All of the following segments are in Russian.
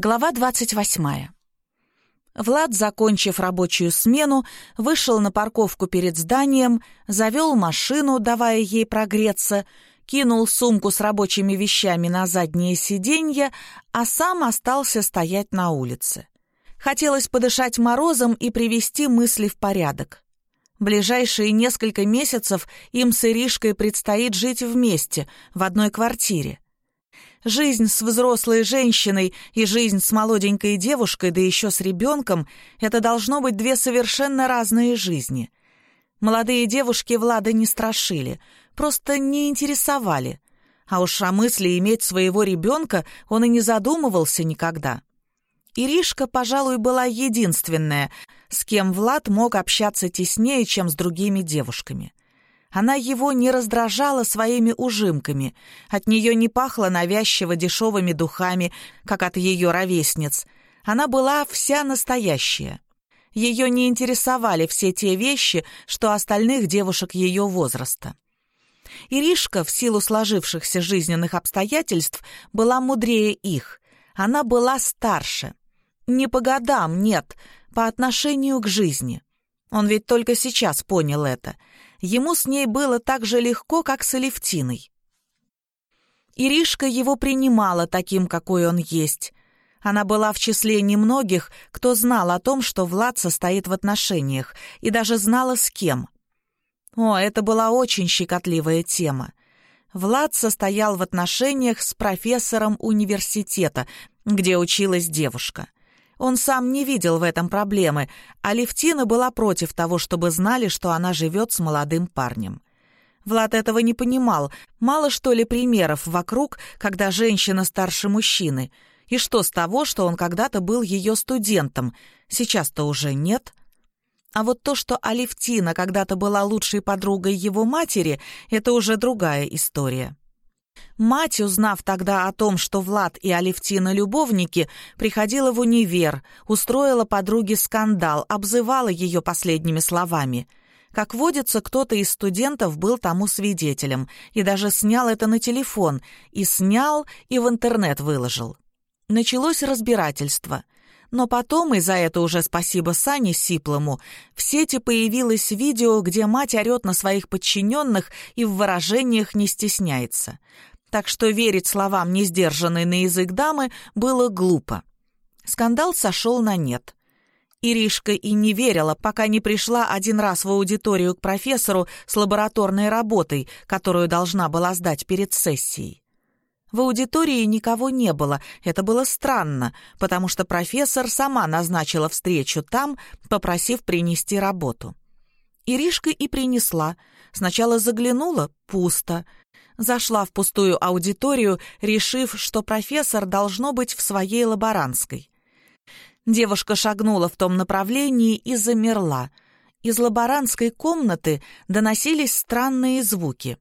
Глава 28. Влад, закончив рабочую смену, вышел на парковку перед зданием, завел машину, давая ей прогреться, кинул сумку с рабочими вещами на заднее сиденье, а сам остался стоять на улице. Хотелось подышать морозом и привести мысли в порядок. Ближайшие несколько месяцев им с Иришкой предстоит жить вместе, в одной квартире. Жизнь с взрослой женщиной и жизнь с молоденькой девушкой, да еще с ребенком — это должно быть две совершенно разные жизни. Молодые девушки Влада не страшили, просто не интересовали. А уж о мысли иметь своего ребенка он и не задумывался никогда. Иришка, пожалуй, была единственная, с кем Влад мог общаться теснее, чем с другими девушками. Она его не раздражала своими ужимками, от нее не пахло навязчиво дешевыми духами, как от ее ровесниц. Она была вся настоящая. Ее не интересовали все те вещи, что остальных девушек ее возраста. Иришка, в силу сложившихся жизненных обстоятельств, была мудрее их. Она была старше. Не по годам, нет, по отношению к жизни. Он ведь только сейчас понял это — ему с ней было так же легко, как с Алевтиной. Иришка его принимала таким, какой он есть. Она была в числе немногих, кто знал о том, что Влад состоит в отношениях, и даже знала с кем. О, это была очень щекотливая тема. Влад состоял в отношениях с профессором университета, где училась девушка. Он сам не видел в этом проблемы, а Левтина была против того, чтобы знали, что она живет с молодым парнем. Влад этого не понимал. Мало что ли примеров вокруг, когда женщина старше мужчины. И что с того, что он когда-то был ее студентом? Сейчас-то уже нет. А вот то, что Алевтина когда-то была лучшей подругой его матери, это уже другая история. Мать, узнав тогда о том, что Влад и Алевтина любовники, приходила в универ, устроила подруге скандал, обзывала ее последними словами. Как водится, кто-то из студентов был тому свидетелем и даже снял это на телефон, и снял, и в интернет выложил. Началось разбирательство. Но потом, и за это уже спасибо Сане Сиплому, в сети появилось видео, где мать орет на своих подчиненных и в выражениях не стесняется так что верить словам, не сдержанной на язык дамы, было глупо. Скандал сошел на нет. Иришка и не верила, пока не пришла один раз в аудиторию к профессору с лабораторной работой, которую должна была сдать перед сессией. В аудитории никого не было, это было странно, потому что профессор сама назначила встречу там, попросив принести работу. Иришка и принесла. Сначала заглянула — пусто зашла в пустую аудиторию, решив, что профессор должно быть в своей лаборантской. Девушка шагнула в том направлении и замерла. Из лаборантской комнаты доносились странные звуки.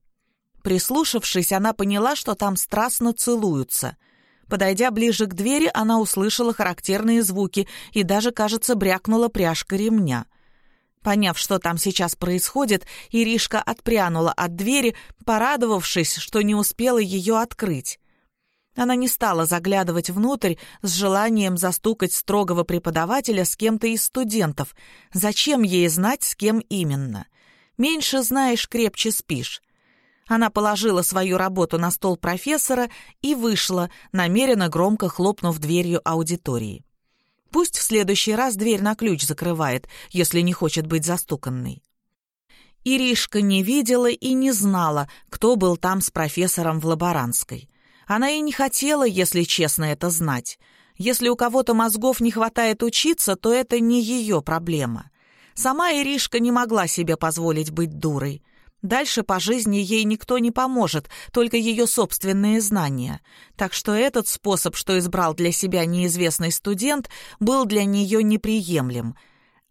Прислушавшись, она поняла, что там страстно целуются. Подойдя ближе к двери, она услышала характерные звуки и даже, кажется, брякнула пряжка ремня — Поняв, что там сейчас происходит, Иришка отпрянула от двери, порадовавшись, что не успела ее открыть. Она не стала заглядывать внутрь с желанием застукать строгого преподавателя с кем-то из студентов. Зачем ей знать, с кем именно? Меньше знаешь, крепче спишь. Она положила свою работу на стол профессора и вышла, намеренно громко хлопнув дверью аудитории. Пусть в следующий раз дверь на ключ закрывает, если не хочет быть застуканной. Иришка не видела и не знала, кто был там с профессором в лаборантской. Она и не хотела, если честно, это знать. Если у кого-то мозгов не хватает учиться, то это не ее проблема. Сама Иришка не могла себе позволить быть дурой. Дальше по жизни ей никто не поможет, только ее собственные знания. Так что этот способ, что избрал для себя неизвестный студент, был для нее неприемлем.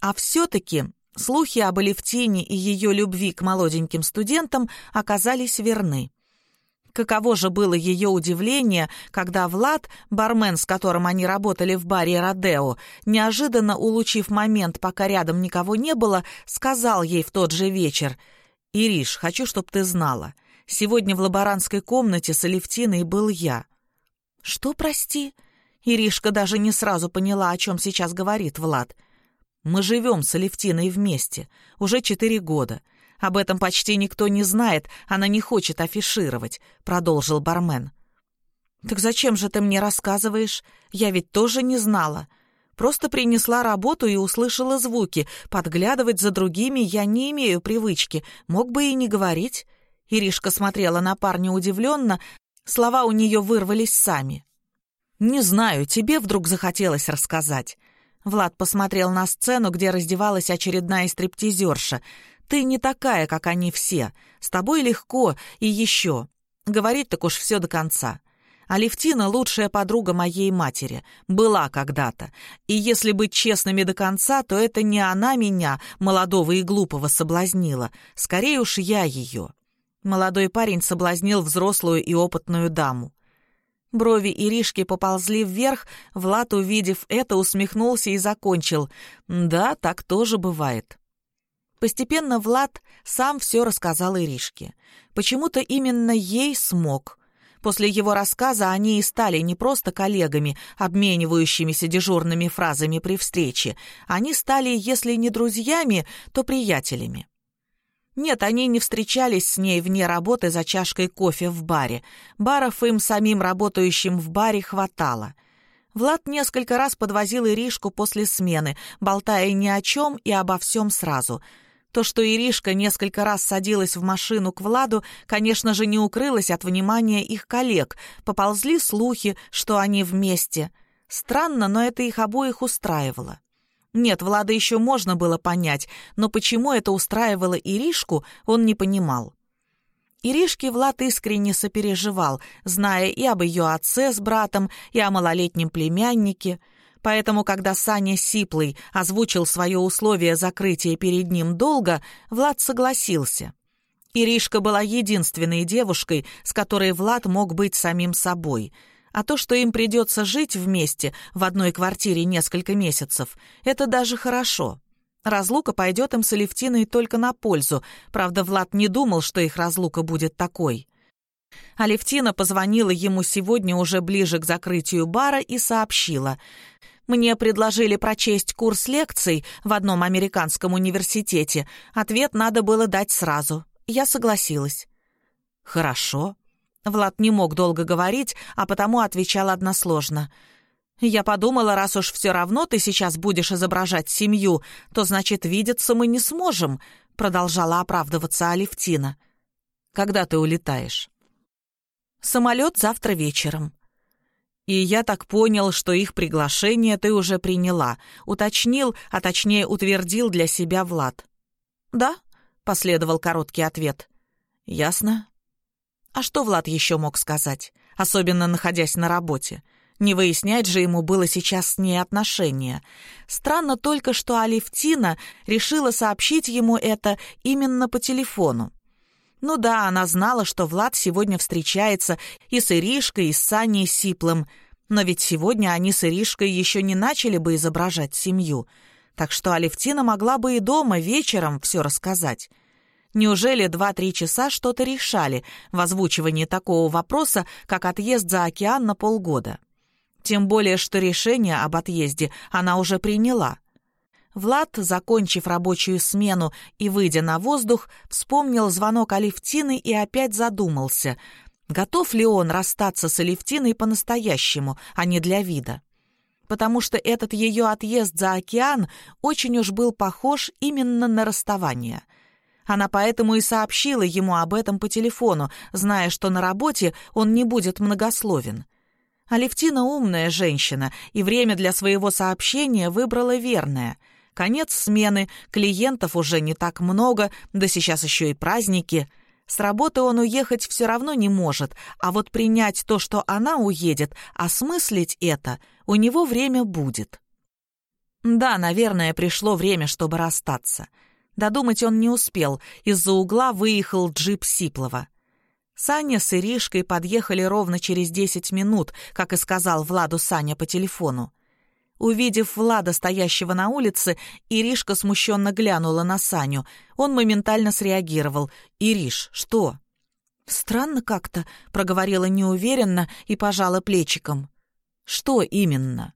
А все-таки слухи об Алевтине и ее любви к молоденьким студентам оказались верны. Каково же было ее удивление, когда Влад, бармен, с которым они работали в баре «Родео», неожиданно улучив момент, пока рядом никого не было, сказал ей в тот же вечер — «Ириш, хочу, чтобы ты знала. Сегодня в лаборантской комнате с Алевтиной был я». «Что, прости?» Иришка даже не сразу поняла, о чем сейчас говорит Влад. «Мы живем с Алевтиной вместе. Уже четыре года. Об этом почти никто не знает, она не хочет афишировать», — продолжил бармен. «Так зачем же ты мне рассказываешь? Я ведь тоже не знала. Просто принесла работу и услышала звуки. Подглядывать за другими я не имею привычки. Мог бы и не говорить». Иришка смотрела на парня удивленно, слова у нее вырвались сами. «Не знаю, тебе вдруг захотелось рассказать». Влад посмотрел на сцену, где раздевалась очередная стриптизерша. «Ты не такая, как они все. С тобой легко и еще. Говорить так уж все до конца. Алевтина — лучшая подруга моей матери. Была когда-то. И если быть честными до конца, то это не она меня, молодого и глупого, соблазнила. Скорее уж я ее». Молодой парень соблазнил взрослую и опытную даму. Брови Иришки поползли вверх, Влад, увидев это, усмехнулся и закончил. «Да, так тоже бывает». Постепенно Влад сам все рассказал Иришке. Почему-то именно ей смог. После его рассказа они и стали не просто коллегами, обменивающимися дежурными фразами при встрече. Они стали, если не друзьями, то приятелями. Нет, они не встречались с ней вне работы за чашкой кофе в баре. Баров им самим работающим в баре хватало. Влад несколько раз подвозил Иришку после смены, болтая ни о чем и обо всем сразу. То, что Иришка несколько раз садилась в машину к Владу, конечно же, не укрылось от внимания их коллег. Поползли слухи, что они вместе. Странно, но это их обоих устраивало. Нет, Влада еще можно было понять, но почему это устраивало Иришку, он не понимал. Иришке Влад искренне сопереживал, зная и об ее отце с братом, и о малолетнем племяннике. Поэтому, когда Саня Сиплый озвучил свое условие закрытия перед ним долга, Влад согласился. Иришка была единственной девушкой, с которой Влад мог быть самим собой — а то, что им придется жить вместе в одной квартире несколько месяцев, это даже хорошо. Разлука пойдет им с Алевтиной только на пользу. Правда, Влад не думал, что их разлука будет такой. Алевтина позвонила ему сегодня уже ближе к закрытию бара и сообщила. «Мне предложили прочесть курс лекций в одном американском университете. Ответ надо было дать сразу. Я согласилась». «Хорошо», Влад не мог долго говорить, а потому отвечал односложно. «Я подумала, раз уж все равно ты сейчас будешь изображать семью, то, значит, видеться мы не сможем», — продолжала оправдываться Алевтина. «Когда ты улетаешь?» «Самолет завтра вечером». «И я так понял, что их приглашение ты уже приняла», — уточнил, а точнее утвердил для себя Влад. «Да», — последовал короткий ответ. «Ясно. А что Влад еще мог сказать, особенно находясь на работе? Не выяснять же ему было сейчас с ней отношения. Странно только, что Алевтина решила сообщить ему это именно по телефону. Ну да, она знала, что Влад сегодня встречается и с Иришкой, и с Саней Сиплым, но ведь сегодня они с Иришкой еще не начали бы изображать семью, так что Алевтина могла бы и дома вечером все рассказать. Неужели два-три часа что-то решали в озвучивании такого вопроса, как отъезд за океан на полгода? Тем более, что решение об отъезде она уже приняла. Влад, закончив рабочую смену и выйдя на воздух, вспомнил звонок Алевтины и опять задумался, готов ли он расстаться с Алевтиной по-настоящему, а не для вида потому что этот ее отъезд за океан очень уж был похож именно на расставание — она поэтому и сообщила ему об этом по телефону, зная, что на работе он не будет многословен. Алевтина умная женщина, и время для своего сообщения выбрала верное. Конец смены, клиентов уже не так много, да сейчас еще и праздники. С работы он уехать все равно не может, а вот принять то, что она уедет, осмыслить это, у него время будет. Да, наверное, пришло время, чтобы расстаться. Додумать он не успел, из-за угла выехал джип Сиплова. Саня с Иришкой подъехали ровно через десять минут, как и сказал Владу Саня по телефону. Увидев Влада, стоящего на улице, Иришка смущенно глянула на Саню. Он моментально среагировал. «Ириш, что?» «Странно как-то», — проговорила неуверенно и пожала плечиком. «Что именно?»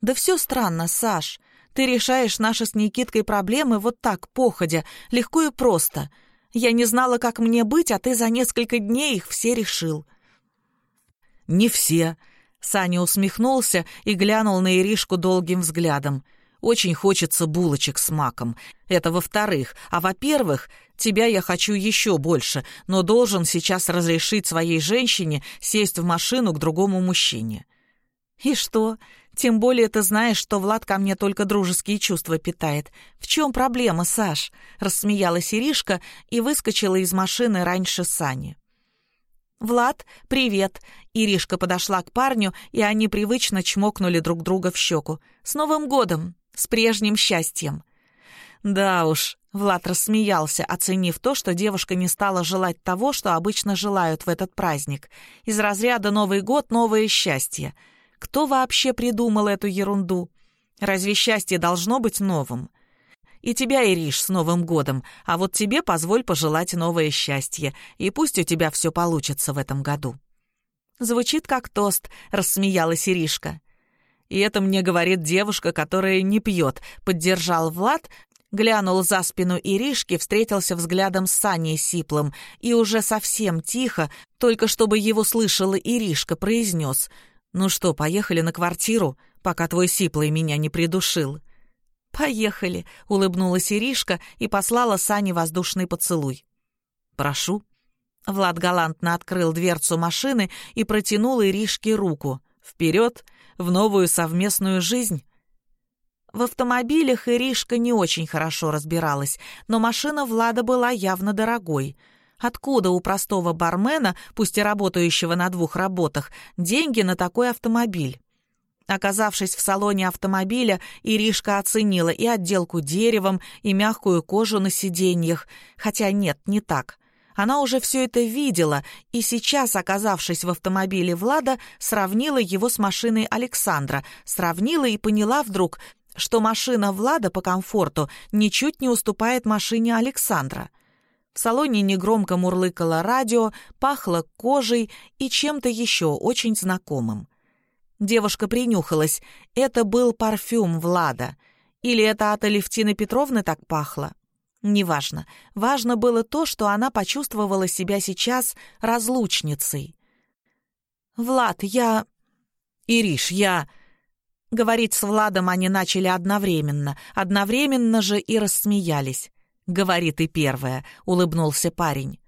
«Да все странно, Саш. Ты решаешь наши с Никиткой проблемы вот так, походя, легко и просто. Я не знала, как мне быть, а ты за несколько дней их все решил». «Не все», — Саня усмехнулся и глянул на Иришку долгим взглядом. «Очень хочется булочек с маком. Это во-вторых. А во-первых, тебя я хочу еще больше, но должен сейчас разрешить своей женщине сесть в машину к другому мужчине». «И что? Тем более ты знаешь, что Влад ко мне только дружеские чувства питает. В чем проблема, Саш?» — рассмеялась Иришка и выскочила из машины раньше Сани. «Влад, привет!» Иришка подошла к парню, и они привычно чмокнули друг друга в щеку. «С Новым годом! С прежним счастьем!» «Да уж», — Влад рассмеялся, оценив то, что девушка не стала желать того, что обычно желают в этот праздник. Из разряда «Новый год, новое счастье». Кто вообще придумал эту ерунду? Разве счастье должно быть новым? И тебя, Ириш, с Новым годом, а вот тебе позволь пожелать новое счастье, и пусть у тебя все получится в этом году». «Звучит как тост», — рассмеялась Иришка. «И это мне говорит девушка, которая не пьет», — поддержал Влад, глянул за спину Иришки, встретился взглядом с Саней Сиплым и уже совсем тихо, только чтобы его слышала Иришка, произнес «Ну что, поехали на квартиру, пока твой Сиплый меня не придушил?» «Поехали», — улыбнулась Иришка и послала Сане воздушный поцелуй. «Прошу». Влад галантно открыл дверцу машины и протянул Иришке руку. «Вперед! В новую совместную жизнь!» В автомобилях Иришка не очень хорошо разбиралась, но машина Влада была явно дорогой. Откуда у простого бармена, пусть и работающего на двух работах, деньги на такой автомобиль? Оказавшись в салоне автомобиля, Иришка оценила и отделку деревом, и мягкую кожу на сиденьях. Хотя нет, не так. Она уже все это видела, и сейчас, оказавшись в автомобиле Влада, сравнила его с машиной Александра, сравнила и поняла вдруг, что машина Влада по комфорту ничуть не уступает машине Александра. В салоне негромко мурлыкало радио, пахло кожей и чем-то еще очень знакомым. Девушка принюхалась. Это был парфюм Влада. Или это от Алевтины Петровны так пахло? Неважно. Важно было то, что она почувствовала себя сейчас разлучницей. «Влад, я...» «Ириш, я...» Говорить с Владом они начали одновременно. Одновременно же и рассмеялись. «Говори ты первая», — улыбнулся парень.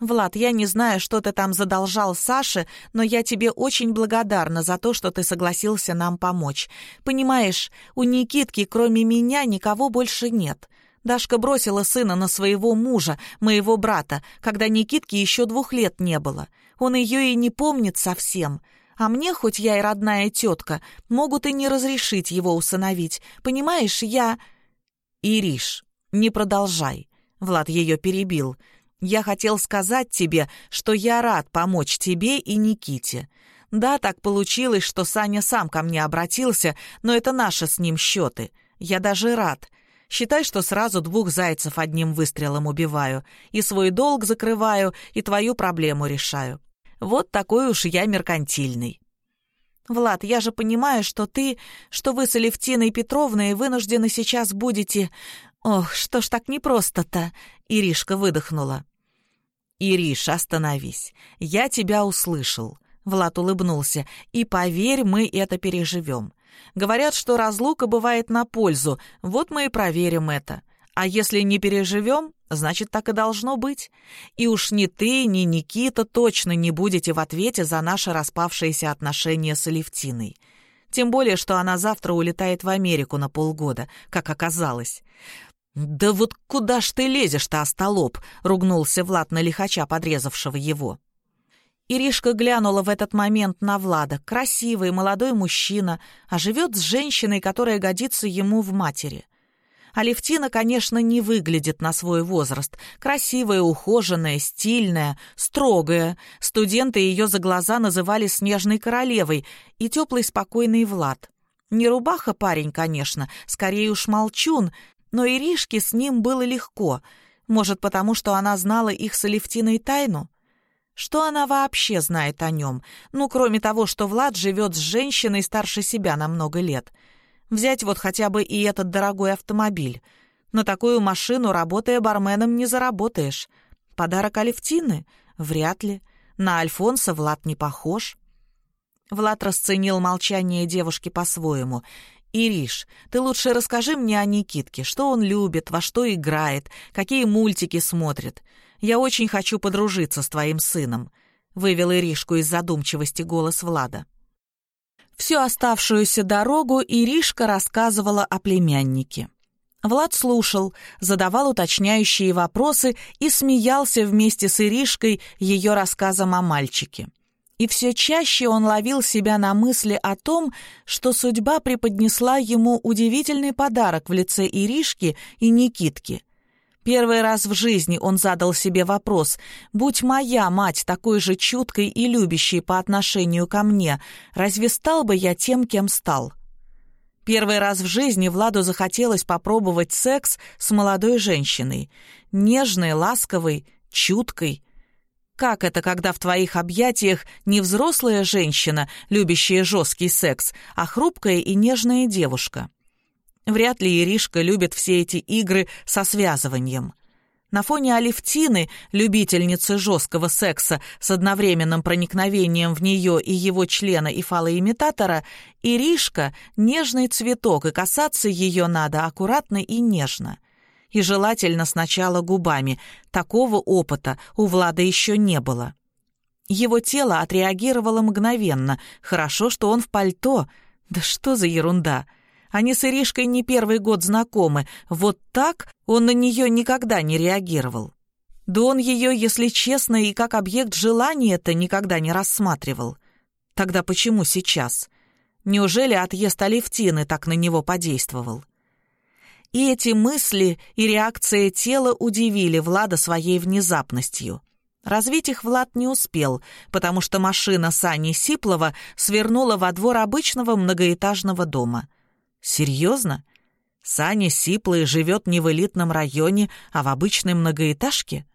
«Влад, я не знаю, что ты там задолжал Саше, но я тебе очень благодарна за то, что ты согласился нам помочь. Понимаешь, у Никитки кроме меня никого больше нет. Дашка бросила сына на своего мужа, моего брата, когда Никитке еще двух лет не было. Он ее и не помнит совсем. А мне, хоть я и родная тетка, могут и не разрешить его усыновить. Понимаешь, я...» «Ириш, не продолжай», — Влад ее перебил, — я хотел сказать тебе, что я рад помочь тебе и Никите. Да, так получилось, что Саня сам ко мне обратился, но это наши с ним счеты. Я даже рад. Считай, что сразу двух зайцев одним выстрелом убиваю. И свой долг закрываю, и твою проблему решаю. Вот такой уж я меркантильный. «Влад, я же понимаю, что ты, что вы с Алевтиной Петровной вынуждены сейчас будете... Ох, что ж так непросто-то!» Иришка выдохнула. «Ириш, остановись. Я тебя услышал». Влад улыбнулся. «И поверь, мы это переживем. Говорят, что разлука бывает на пользу. Вот мы и проверим это. А если не переживем, значит, так и должно быть. И уж ни ты, ни Никита точно не будете в ответе за наши распавшиеся отношения с Алевтиной. Тем более, что она завтра улетает в Америку на полгода, как оказалось. «Да вот куда ж ты лезешь-то, остолоп?» — ругнулся Влад на лихача, подрезавшего его. Иришка глянула в этот момент на Влада. Красивый молодой мужчина, а живет с женщиной, которая годится ему в матери. Алевтина, конечно, не выглядит на свой возраст. Красивая, ухоженная, стильная, строгая. Студенты ее за глаза называли «снежной королевой» и теплый, спокойный Влад. Не рубаха парень, конечно, скорее уж молчун, но Иришке с ним было легко. Может, потому что она знала их с Алевтиной тайну? Что она вообще знает о нем? Ну, кроме того, что Влад живет с женщиной старше себя на много лет. Взять вот хотя бы и этот дорогой автомобиль. На такую машину, работая барменом, не заработаешь. Подарок Алевтины? Вряд ли. На Альфонса Влад не похож. Влад расценил молчание девушки по-своему. «Ириш, ты лучше расскажи мне о Никитке, что он любит, во что играет, какие мультики смотрит. Я очень хочу подружиться с твоим сыном», — вывел Иришку из задумчивости голос Влада. Всю оставшуюся дорогу Иришка рассказывала о племяннике. Влад слушал, задавал уточняющие вопросы и смеялся вместе с Иришкой ее рассказом о мальчике. И все чаще он ловил себя на мысли о том, что судьба преподнесла ему удивительный подарок в лице Иришки и Никитки. Первый раз в жизни он задал себе вопрос, «Будь моя мать такой же чуткой и любящей по отношению ко мне, разве стал бы я тем, кем стал?» Первый раз в жизни Владу захотелось попробовать секс с молодой женщиной. Нежной, ласковой, чуткой. Как это, когда в твоих объятиях не взрослая женщина, любящая жесткий секс, а хрупкая и нежная девушка? Вряд ли Иришка любит все эти игры со связыванием. На фоне Алевтины, любительницы жесткого секса с одновременным проникновением в нее и его члена и фалоимитатора, Иришка — нежный цветок, и касаться ее надо аккуратно и нежно. И желательно сначала губами. Такого опыта у Влада еще не было. Его тело отреагировало мгновенно. Хорошо, что он в пальто. Да что за ерунда! — они с Иришкой не первый год знакомы. Вот так он на нее никогда не реагировал. Да он ее, если честно, и как объект желания-то никогда не рассматривал. Тогда почему сейчас? Неужели отъезд Алевтины так на него подействовал? И эти мысли и реакция тела удивили Влада своей внезапностью. Развить их Влад не успел, потому что машина Сани Сиплова свернула во двор обычного многоэтажного дома — Серьезно? Саня Сиплый живет не в элитном районе, а в обычной многоэтажке?